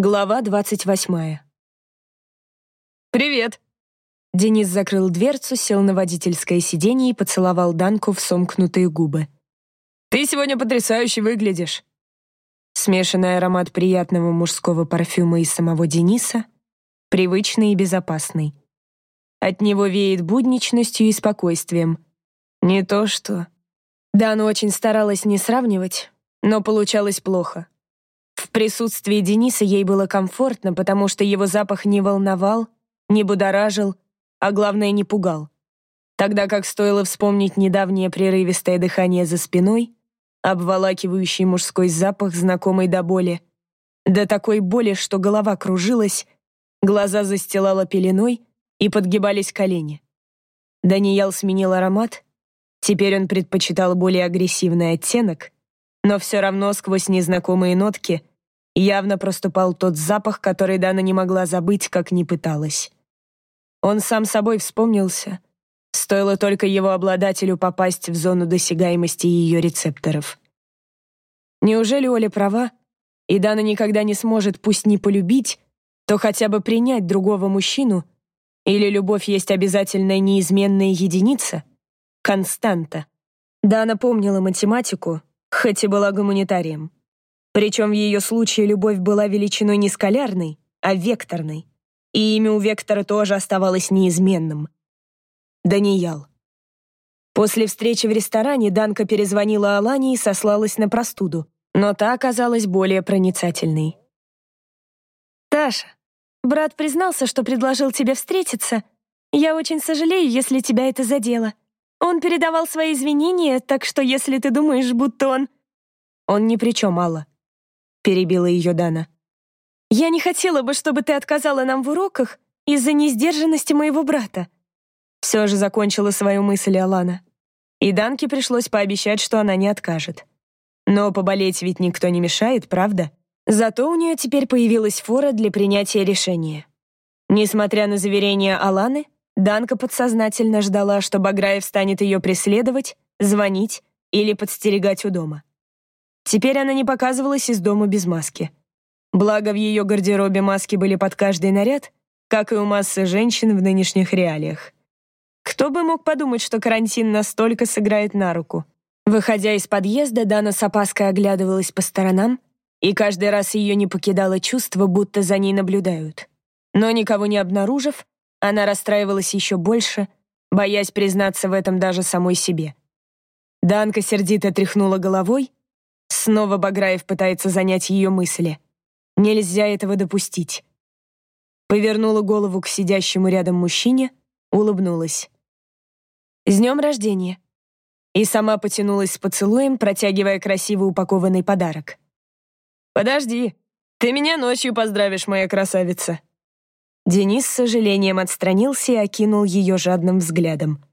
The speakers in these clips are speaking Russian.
Глава двадцать восьмая. «Привет!» Денис закрыл дверцу, сел на водительское сиденье и поцеловал Данку в сомкнутые губы. «Ты сегодня потрясающе выглядишь!» Смешанный аромат приятного мужского парфюма и самого Дениса, привычный и безопасный. От него веет будничностью и спокойствием. Не то что... Дана очень старалась не сравнивать, но получалось плохо. Присутствии Дениса ей было комфортно, потому что его запах не волновал, не будоражил, а главное, не пугал. Тогда как стоило вспомнить недавнее прерывистое дыхание за спиной, обволакивающий мужской запах, знакомый до боли, до такой боли, что голова кружилась, глаза застилала пеленой и подгибались колени. Даниял сменил аромат, теперь он предпочитал более агрессивный оттенок, но все равно сквозь незнакомые нотки явно проступал тот запах, который Дана не могла забыть, как ни пыталась. Он сам собой вспомнился. Стоило только его обладателю попасть в зону досягаемости ее рецепторов. Неужели Оля права, и Дана никогда не сможет пусть не полюбить, то хотя бы принять другого мужчину? Или любовь есть обязательная неизменная единица? Константа. Дана помнила математику, хоть и была гуманитарием. Причем в ее случае любовь была величиной не скалярной, а векторной. И имя у вектора тоже оставалось неизменным. Даниял. После встречи в ресторане Данка перезвонила Алане и сослалась на простуду, но та оказалась более проницательной. «Таша, брат признался, что предложил тебе встретиться. Я очень сожалею, если тебя это задело. Он передавал свои извинения, так что если ты думаешь, будто он...» «Он ни при чем, Алла перебила ее Дана. «Я не хотела бы, чтобы ты отказала нам в уроках из-за несдержанности моего брата». Все же закончила свою мысль Алана. И Данке пришлось пообещать, что она не откажет. Но поболеть ведь никто не мешает, правда? Зато у нее теперь появилась фора для принятия решения. Несмотря на заверения Аланы, Данка подсознательно ждала, что Баграев станет ее преследовать, звонить или подстерегать у дома. Теперь она не показывалась из дома без маски. Благо, в ее гардеробе маски были под каждый наряд, как и у массы женщин в нынешних реалиях. Кто бы мог подумать, что карантин настолько сыграет на руку? Выходя из подъезда, Дана с опаской оглядывалась по сторонам, и каждый раз ее не покидало чувство, будто за ней наблюдают. Но никого не обнаружив, она расстраивалась еще больше, боясь признаться в этом даже самой себе. Данка сердито тряхнула головой Снова Баграев пытается занять ее мысли. Нельзя этого допустить. Повернула голову к сидящему рядом мужчине, улыбнулась. «С днем рождения!» И сама потянулась с поцелуем, протягивая красиво упакованный подарок. «Подожди, ты меня ночью поздравишь, моя красавица!» Денис с сожалением отстранился и окинул ее жадным взглядом.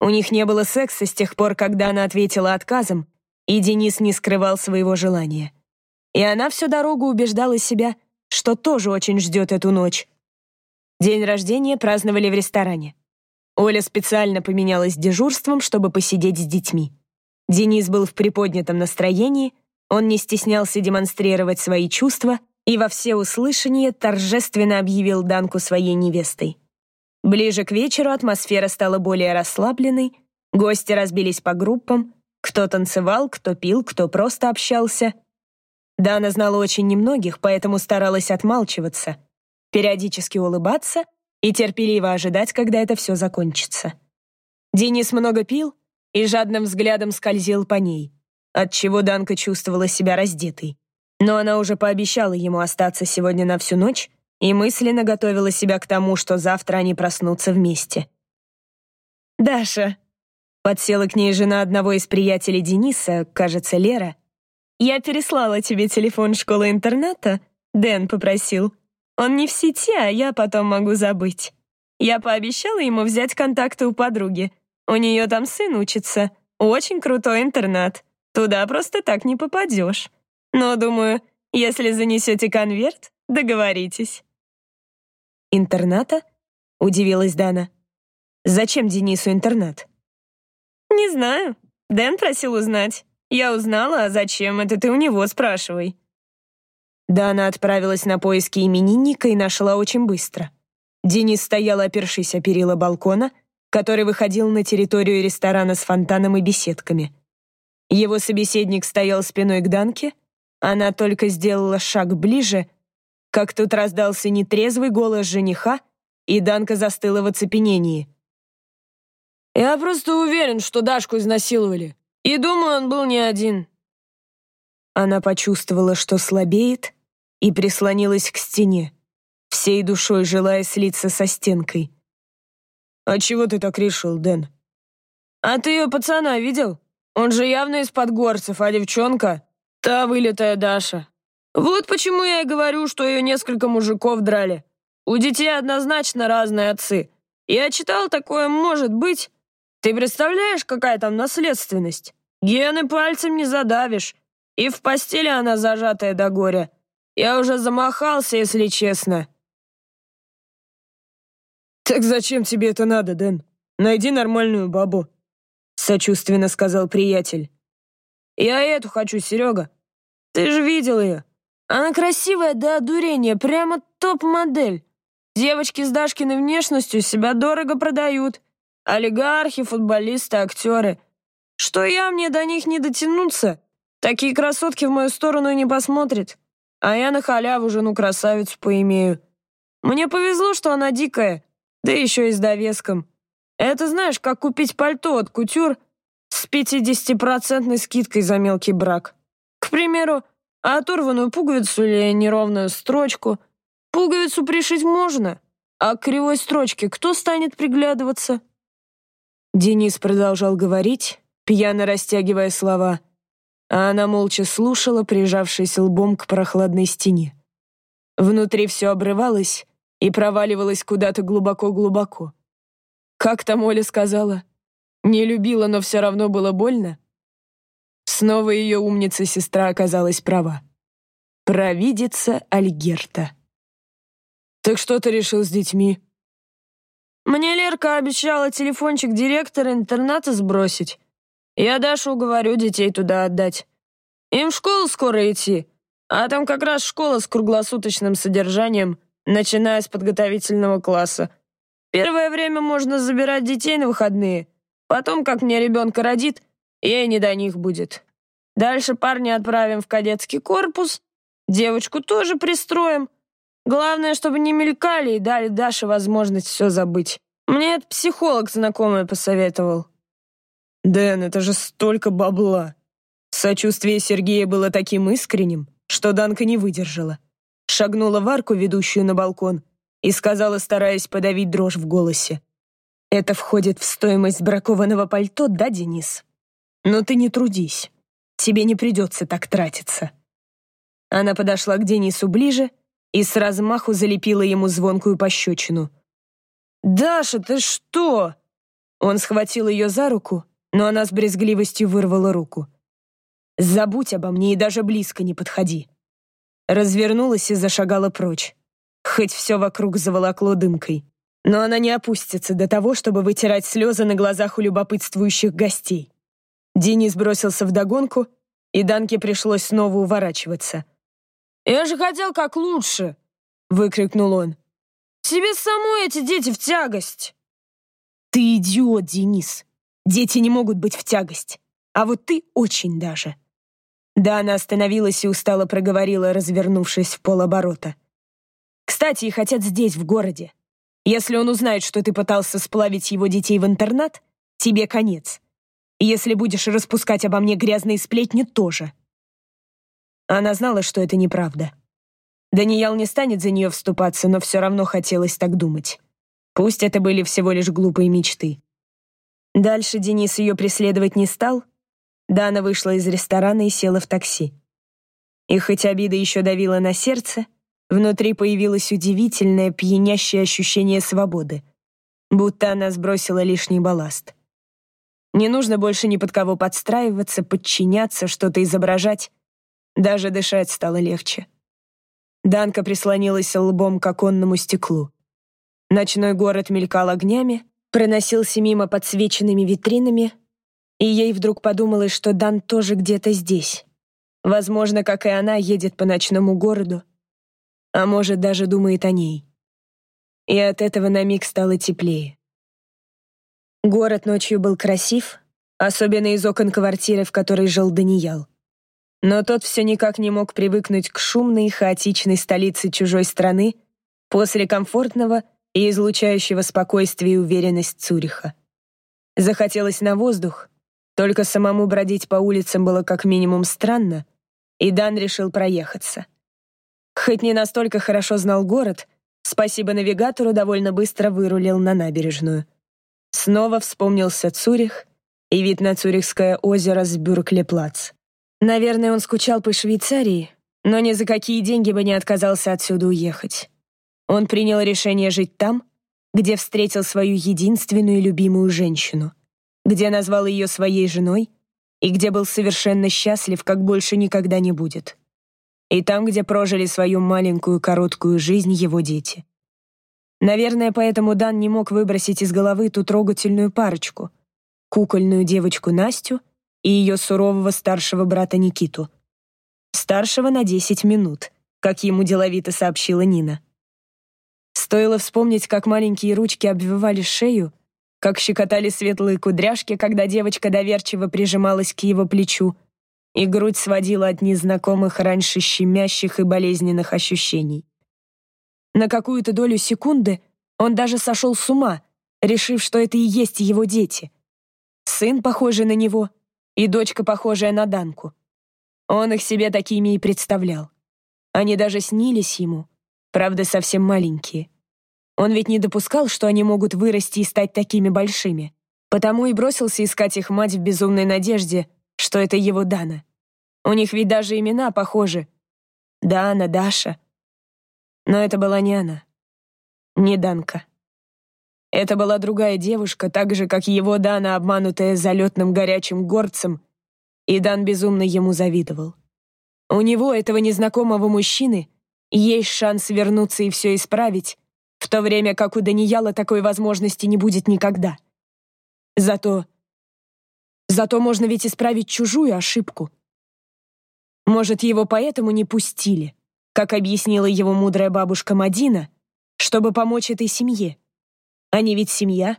У них не было секса с тех пор, когда она ответила отказом, и Денис не скрывал своего желания. И она всю дорогу убеждала себя, что тоже очень ждет эту ночь. День рождения праздновали в ресторане. Оля специально поменялась дежурством, чтобы посидеть с детьми. Денис был в приподнятом настроении, он не стеснялся демонстрировать свои чувства и во всеуслышание торжественно объявил Данку своей невестой. Ближе к вечеру атмосфера стала более расслабленной, гости разбились по группам, кто танцевал, кто пил, кто просто общался. Дана знала очень немногих, поэтому старалась отмалчиваться, периодически улыбаться и терпеливо ожидать, когда это все закончится. Денис много пил и жадным взглядом скользил по ней, отчего Данка чувствовала себя раздетой. Но она уже пообещала ему остаться сегодня на всю ночь и мысленно готовила себя к тому, что завтра они проснутся вместе. «Даша», Подсела к ней жена одного из приятелей Дениса, кажется, Лера. «Я переслала тебе телефон школы-интерната. Дэн попросил. Он не в сети, а я потом могу забыть. Я пообещала ему взять контакты у подруги. У нее там сын учится. Очень крутой интернат. Туда просто так не попадешь. Но, думаю, если занесете конверт, договоритесь». «Интерната?» — удивилась Дана. «Зачем Денису интернат?» «Не знаю. Дэн просил узнать. Я узнала, а зачем, это ты у него спрашивай». Дана отправилась на поиски именинника и нашла очень быстро. Денис стоял, опершись о перила балкона, который выходил на территорию ресторана с фонтаном и беседками. Его собеседник стоял спиной к Данке, она только сделала шаг ближе, как тут раздался нетрезвый голос жениха, и Данка застыла в оцепенении. «Я просто уверен, что Дашку изнасиловали. И думаю, он был не один». Она почувствовала, что слабеет, и прислонилась к стене, всей душой желая слиться со стенкой. «А чего ты так решил, Дэн?» «А ты ее пацана видел? Он же явно из подгорцев, а девчонка — та вылитая Даша. Вот почему я и говорю, что ее несколько мужиков драли. У детей однозначно разные отцы. Я читал, такое может быть. Ты представляешь, какая там наследственность? Гены пальцем не задавишь. И в постели она зажатая до горя. Я уже замахался, если честно. «Так зачем тебе это надо, Дэн? Найди нормальную бабу», — сочувственно сказал приятель. «Я эту хочу, Серега. Ты же видел ее. Она красивая до одурения, прямо топ-модель. Девочки с Дашкиной внешностью себя дорого продают. Олигархи, футболисты, актеры. Что я, мне до них не дотянуться? Такие красотки в мою сторону не посмотрят. А я на халяву жену красавицу поимею. Мне повезло, что она дикая да еще и с довеском. Это знаешь, как купить пальто от кутюр с 50% скидкой за мелкий брак. К примеру, оторванную пуговицу или неровную строчку. Пуговицу пришить можно, а к кривой строчке кто станет приглядываться? Денис продолжал говорить, пьяно растягивая слова, а она молча слушала, прижавшись лбом к прохладной стене. Внутри все обрывалось, и проваливалась куда-то глубоко-глубоко. Как там Оля сказала? Не любила, но все равно было больно? Снова ее умница-сестра оказалась права. Провидица Альгерта. «Так что ты решил с детьми?» «Мне Лерка обещала телефончик директора интерната сбросить. Я Дашу уговорю детей туда отдать. Им в школу скоро идти, а там как раз школа с круглосуточным содержанием начиная с подготовительного класса. Первое время можно забирать детей на выходные. Потом, как мне ребенка родит, ей не до них будет. Дальше парня отправим в кадетский корпус, девочку тоже пристроим. Главное, чтобы не мелькали и дали Даше возможность все забыть. Мне этот психолог знакомый посоветовал. «Дэн, это же столько бабла!» Сочувствие Сергея было таким искренним, что Данка не выдержала шагнула в арку, ведущую на балкон, и сказала, стараясь подавить дрожь в голосе. «Это входит в стоимость бракованного пальто, да, Денис? Но ты не трудись. Тебе не придется так тратиться». Она подошла к Денису ближе и с размаху залепила ему звонкую пощечину. «Даша, ты что?» Он схватил ее за руку, но она с брезгливостью вырвала руку. «Забудь обо мне и даже близко не подходи развернулась и зашагала прочь. Хоть все вокруг заволокло дымкой. Но она не опустится до того, чтобы вытирать слезы на глазах у любопытствующих гостей. Денис бросился вдогонку, и Данке пришлось снова уворачиваться. «Я же хотел как лучше!» — выкрикнул он. «Тебе самой эти дети в тягость!» «Ты идиот, Денис! Дети не могут быть в тягость, а вот ты очень даже!» Да, она остановилась и устало проговорила, развернувшись в полоборота. «Кстати, их отец здесь, в городе. Если он узнает, что ты пытался сплавить его детей в интернат, тебе конец. Если будешь распускать обо мне грязные сплетни, тоже». Она знала, что это неправда. Даниял не станет за нее вступаться, но все равно хотелось так думать. Пусть это были всего лишь глупые мечты. Дальше Денис ее преследовать не стал — Дана вышла из ресторана и села в такси. И хоть обида еще давила на сердце, внутри появилось удивительное, пьянящее ощущение свободы, будто она сбросила лишний балласт. Не нужно больше ни под кого подстраиваться, подчиняться, что-то изображать. Даже дышать стало легче. Данка прислонилась лбом к оконному стеклу. Ночной город мелькал огнями, проносился мимо подсвеченными витринами, и ей вдруг подумалось, что Дан тоже где-то здесь. Возможно, как и она, едет по ночному городу, а может, даже думает о ней. И от этого на миг стало теплее. Город ночью был красив, особенно из окон квартиры, в которой жил Даниял. Но тот все никак не мог привыкнуть к шумной и хаотичной столице чужой страны после комфортного и излучающего спокойствие и уверенность Цюриха. Захотелось на воздух, только самому бродить по улицам было как минимум странно, и Дан решил проехаться. Хоть не настолько хорошо знал город, спасибо навигатору довольно быстро вырулил на набережную. Снова вспомнился Цюрих и вид на Цюрихское озеро с Бюрклеплац. Наверное, он скучал по Швейцарии, но ни за какие деньги бы не отказался отсюда уехать. Он принял решение жить там, где встретил свою единственную любимую женщину, где назвал ее своей женой и где был совершенно счастлив, как больше никогда не будет. И там, где прожили свою маленькую короткую жизнь его дети. Наверное, поэтому Дан не мог выбросить из головы ту трогательную парочку — кукольную девочку Настю и ее сурового старшего брата Никиту. Старшего на 10 минут, как ему деловито сообщила Нина. Стоило вспомнить, как маленькие ручки обвивали шею, как щекотали светлые кудряшки, когда девочка доверчиво прижималась к его плечу, и грудь сводила от незнакомых раньше щемящих и болезненных ощущений. На какую-то долю секунды он даже сошел с ума, решив, что это и есть его дети. Сын, похожий на него, и дочка, похожая на Данку. Он их себе такими и представлял. Они даже снились ему, правда, совсем маленькие. Он ведь не допускал, что они могут вырасти и стать такими большими. Потому и бросился искать их мать в безумной надежде, что это его Дана. У них ведь даже имена похожи. Дана, Даша. Но это была не она. Не Данка. Это была другая девушка, так же, как его Дана, обманутая залетным горячим горцем, и Дан безумно ему завидовал. У него, этого незнакомого мужчины, есть шанс вернуться и все исправить, в то время как у Данияла такой возможности не будет никогда. Зато... Зато можно ведь исправить чужую ошибку. Может, его поэтому не пустили, как объяснила его мудрая бабушка Мадина, чтобы помочь этой семье. Они ведь семья.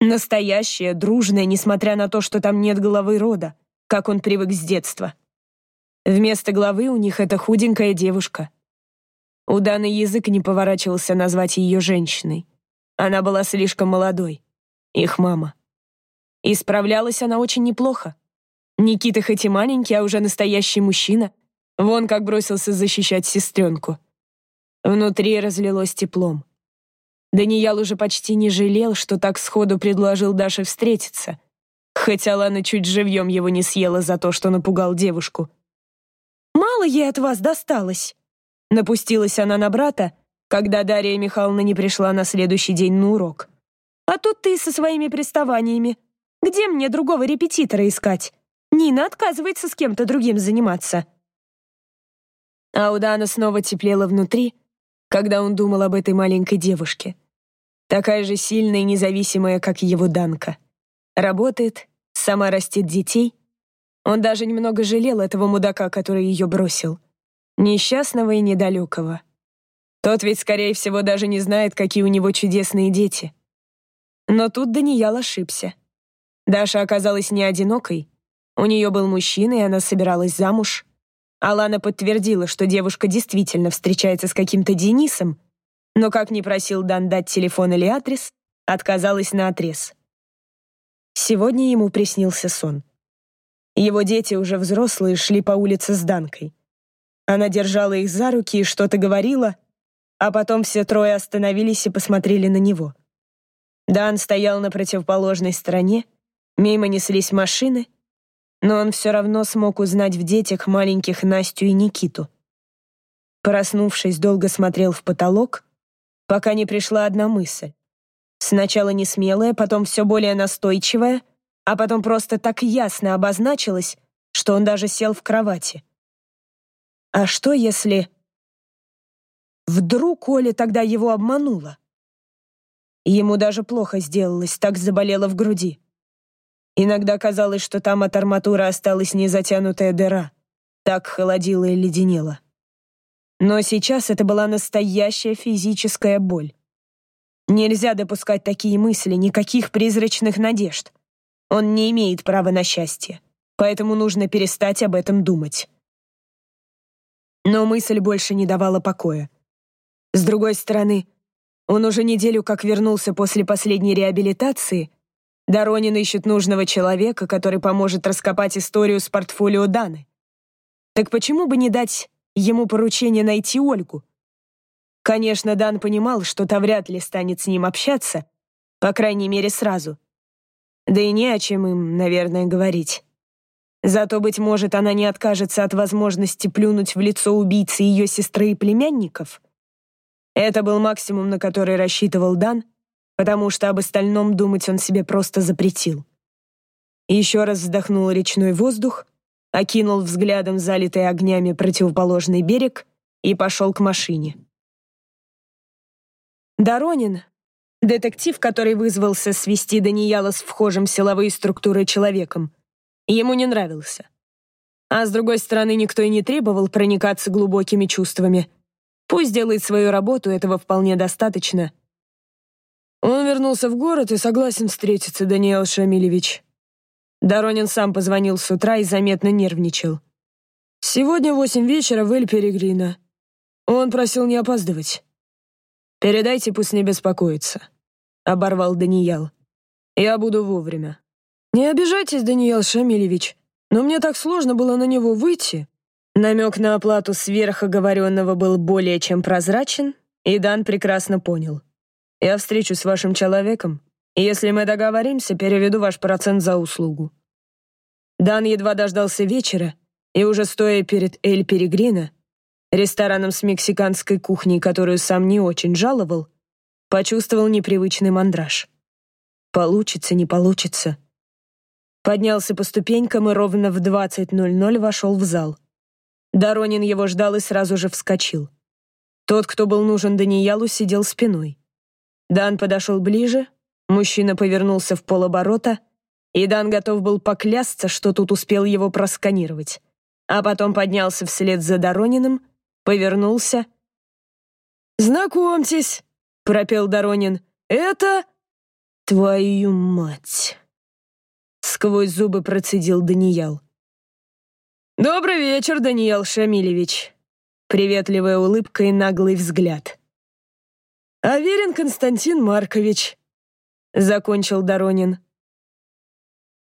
Настоящая, дружная, несмотря на то, что там нет главы рода, как он привык с детства. Вместо главы у них эта худенькая девушка. У Даны язык не поворачивался назвать ее женщиной. Она была слишком молодой. Их мама. И справлялась она очень неплохо. Никита хоть и маленький, а уже настоящий мужчина. Вон как бросился защищать сестренку. Внутри разлилось теплом. Даниял уже почти не жалел, что так сходу предложил Даше встретиться, хотя Лана чуть живьем его не съела за то, что напугал девушку. «Мало ей от вас досталось!» Напустилась она на брата, когда Дарья Михайловна не пришла на следующий день на урок. «А тут ты со своими приставаниями. Где мне другого репетитора искать? Нина отказывается с кем-то другим заниматься». А у Дана снова теплело внутри, когда он думал об этой маленькой девушке. Такая же сильная и независимая, как его Данка. Работает, сама растит детей. Он даже немного жалел этого мудака, который ее бросил. Несчастного и недалекого. Тот ведь, скорее всего, даже не знает, какие у него чудесные дети. Но тут Даниял ошибся. Даша оказалась не одинокой. У нее был мужчина, и она собиралась замуж. Алана подтвердила, что девушка действительно встречается с каким-то Денисом, но как не просил Дан дать телефон или адрес, отказалась на отрез. Сегодня ему приснился сон. Его дети, уже взрослые, шли по улице с Данкой. Она держала их за руки и что-то говорила, а потом все трое остановились и посмотрели на него. Дан стоял на противоположной стороне, мимо неслись машины — но он все равно смог узнать в детях маленьких Настю и Никиту. Проснувшись, долго смотрел в потолок, пока не пришла одна мысль. Сначала не смелая, потом все более настойчивая, а потом просто так ясно обозначилась, что он даже сел в кровати. А что если... Вдруг Оля тогда его обманула? Ему даже плохо сделалось, так заболело в груди. Иногда казалось, что там от арматуры осталась незатянутая дыра. Так холодило и леденело. Но сейчас это была настоящая физическая боль. Нельзя допускать такие мысли, никаких призрачных надежд. Он не имеет права на счастье, поэтому нужно перестать об этом думать. Но мысль больше не давала покоя. С другой стороны, он уже неделю как вернулся после последней реабилитации. Доронин ищет нужного человека, который поможет раскопать историю с портфолио Даны. Так почему бы не дать ему поручение найти Ольгу? Конечно, Дан понимал, что та вряд ли станет с ним общаться, по крайней мере, сразу. Да и не о чем им, наверное, говорить. Зато, быть может, она не откажется от возможности плюнуть в лицо убийцы ее сестры и племянников — это был максимум, на который рассчитывал Дан, потому что об остальном думать он себе просто запретил. Еще раз вздохнул речной воздух, окинул взглядом залитый огнями противоположный берег и пошел к машине. Доронин, детектив, который вызвался свести Даниэла с вхожим в силовые структуры человеком, ему не нравился. А с другой стороны, никто и не требовал проникаться глубокими чувствами — Пусть делает свою работу, этого вполне достаточно. Он вернулся в город и согласен встретиться, Даниэл Шамилевич. Доронин сам позвонил с утра и заметно нервничал. Сегодня восемь вечера в Эль-Перегрина. Он просил не опаздывать. «Передайте, пусть не беспокоится», — оборвал Даниэл. «Я буду вовремя». «Не обижайтесь, Даниэл Шамилевич, но мне так сложно было на него выйти. Намек на оплату сверхоговоренного был более чем прозрачен, и Дан прекрасно понял. «Я встречусь с вашим человеком, и если мы договоримся, переведу ваш процент за услугу». Дан едва дождался вечера, и уже стоя перед Эль Перегрина, рестораном с мексиканской кухней, которую сам не очень жаловал, почувствовал непривычный мандраж. Получится, не получится. Поднялся по ступенькам и ровно в 20.00 вошел в зал. Доронин его ждал и сразу же вскочил. Тот, кто был нужен Даниялу, сидел спиной. Дан подошел ближе, мужчина повернулся в полоборота, и Дан готов был поклясться, что тут успел его просканировать. А потом поднялся вслед за Дорониным, повернулся. «Знакомьтесь», — пропел Доронин, — «это...» «Твою мать!» Сквозь зубы процедил Даниял. «Добрый вечер, Даниил Шамилевич!» Приветливая улыбка и наглый взгляд. «Аверин Константин Маркович», — закончил Доронин.